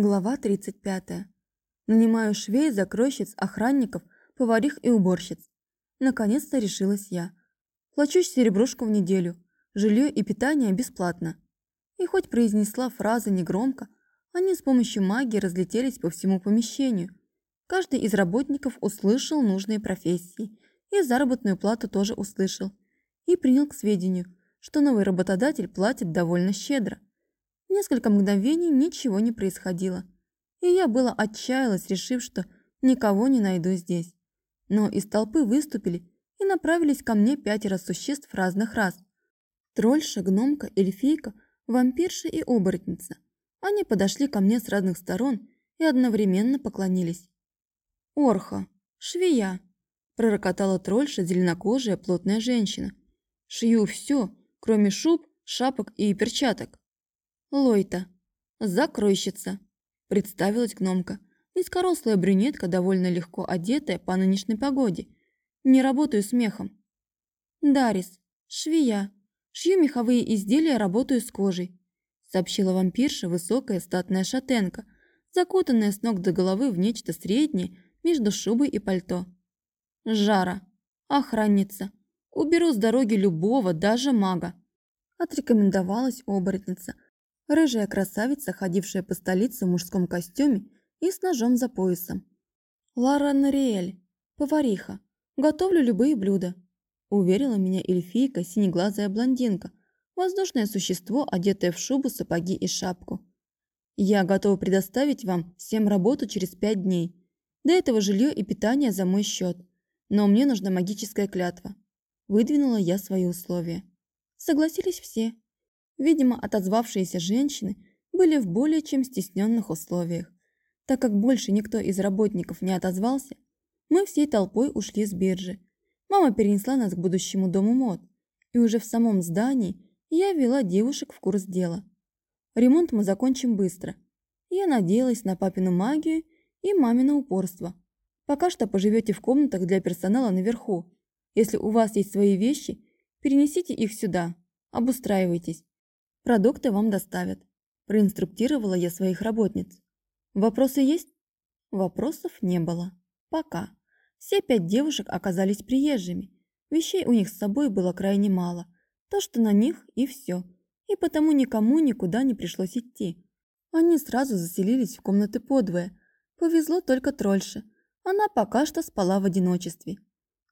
Глава 35. Нанимаю швей, закройщиц, охранников, поварих и уборщиц. Наконец-то решилась я. Плачу серебрушку в неделю. Жилье и питание бесплатно. И хоть произнесла фразы негромко, они с помощью магии разлетелись по всему помещению. Каждый из работников услышал нужные профессии и заработную плату тоже услышал. И принял к сведению, что новый работодатель платит довольно щедро. Несколько мгновений ничего не происходило. И я была отчаялась, решив, что никого не найду здесь. Но из толпы выступили и направились ко мне пятеро существ разных рас. Трольша, гномка, эльфийка, вампирша и оборотница – они подошли ко мне с разных сторон и одновременно поклонились. «Орха, швея!» – пророкотала трольша зеленокожая плотная женщина. «Шью все, кроме шуб, шапок и перчаток». «Лойта, закройщица!» – представилась гномка. Низкорослая брюнетка, довольно легко одетая по нынешней погоде. Не работаю смехом. «Дарис, швея. Шью меховые изделия, работаю с кожей сообщила вампирша высокая статная шатенка, закутанная с ног до головы в нечто среднее между шубой и пальто. «Жара. Охранница. Уберу с дороги любого, даже мага», отрекомендовалась оборотница, рыжая красавица, ходившая по столице в мужском костюме и с ножом за поясом. «Лара Нариэль, повариха. Готовлю любые блюда», уверила меня эльфийка, синеглазая блондинка, Воздушное существо, одетое в шубу, сапоги и шапку. Я готова предоставить вам всем работу через пять дней. До этого жилье и питание за мой счет. Но мне нужна магическая клятва. Выдвинула я свои условия. Согласились все. Видимо, отозвавшиеся женщины были в более чем стесненных условиях. Так как больше никто из работников не отозвался, мы всей толпой ушли с биржи. Мама перенесла нас к будущему дому мод. И уже в самом здании я ввела девушек в курс дела. Ремонт мы закончим быстро. Я надеялась на папину магию и мамино упорство. Пока что поживете в комнатах для персонала наверху. Если у вас есть свои вещи, перенесите их сюда. Обустраивайтесь. Продукты вам доставят. Проинструктировала я своих работниц. Вопросы есть? Вопросов не было. Пока. Все пять девушек оказались приезжими. Вещей у них с собой было крайне мало – то, что на них, и все. И потому никому никуда не пришлось идти. Они сразу заселились в комнаты подвое. Повезло только трольше. Она пока что спала в одиночестве.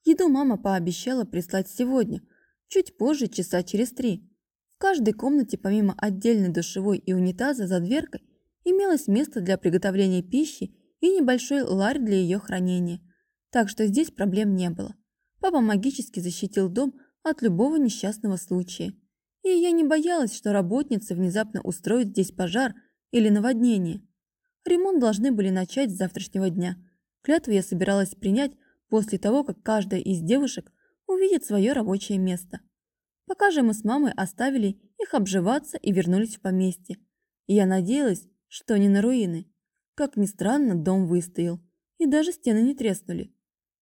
Еду мама пообещала прислать сегодня, чуть позже, часа через три. В каждой комнате, помимо отдельной душевой и унитаза за дверкой, имелось место для приготовления пищи и небольшой ларь для ее хранения. Так что здесь проблем не было. Папа магически защитил дом от любого несчастного случая. И я не боялась, что работницы внезапно устроят здесь пожар или наводнение. Ремонт должны были начать с завтрашнего дня. Клятву я собиралась принять после того, как каждая из девушек увидит свое рабочее место. Пока же мы с мамой оставили их обживаться и вернулись в поместье. И я надеялась, что не на руины. Как ни странно, дом выстоял, и даже стены не треснули.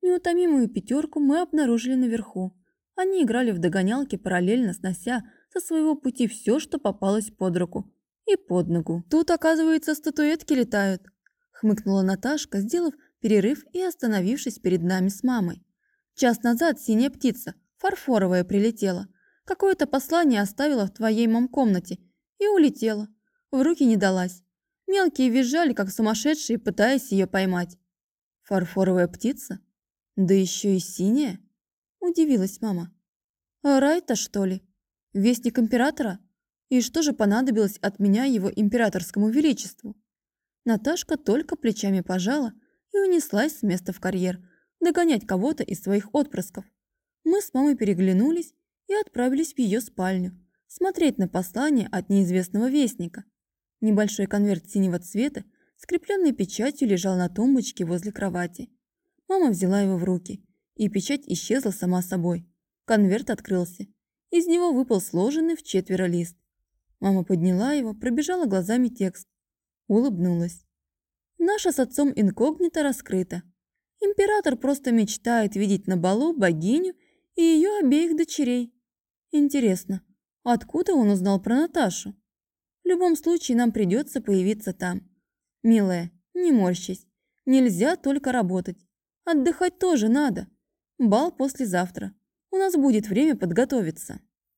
Неутомимую пятерку мы обнаружили наверху. Они играли в догонялки, параллельно снося со своего пути все, что попалось под руку и под ногу. «Тут, оказывается, статуэтки летают», – хмыкнула Наташка, сделав перерыв и остановившись перед нами с мамой. «Час назад синяя птица, фарфоровая, прилетела. Какое-то послание оставила в твоей мам-комнате и улетела. В руки не далась. Мелкие визжали, как сумасшедшие, пытаясь ее поймать. Фарфоровая птица? Да еще и синяя? Удивилась мама. «А Райта, что ли? Вестник императора? И что же понадобилось от меня его императорскому величеству?» Наташка только плечами пожала и унеслась с места в карьер, догонять кого-то из своих отпрысков. Мы с мамой переглянулись и отправились в ее спальню, смотреть на послание от неизвестного вестника. Небольшой конверт синего цвета, скрепленный печатью, лежал на тумбочке возле кровати. Мама взяла его в руки и печать исчезла сама собой. Конверт открылся. Из него выпал сложенный в четверо лист. Мама подняла его, пробежала глазами текст. Улыбнулась. Наша с отцом инкогнито раскрыта. Император просто мечтает видеть на балу богиню и ее обеих дочерей. Интересно, откуда он узнал про Наташу? В любом случае нам придется появиться там. Милая, не морщись. Нельзя только работать. Отдыхать тоже надо. Бал послезавтра. У нас будет время подготовиться.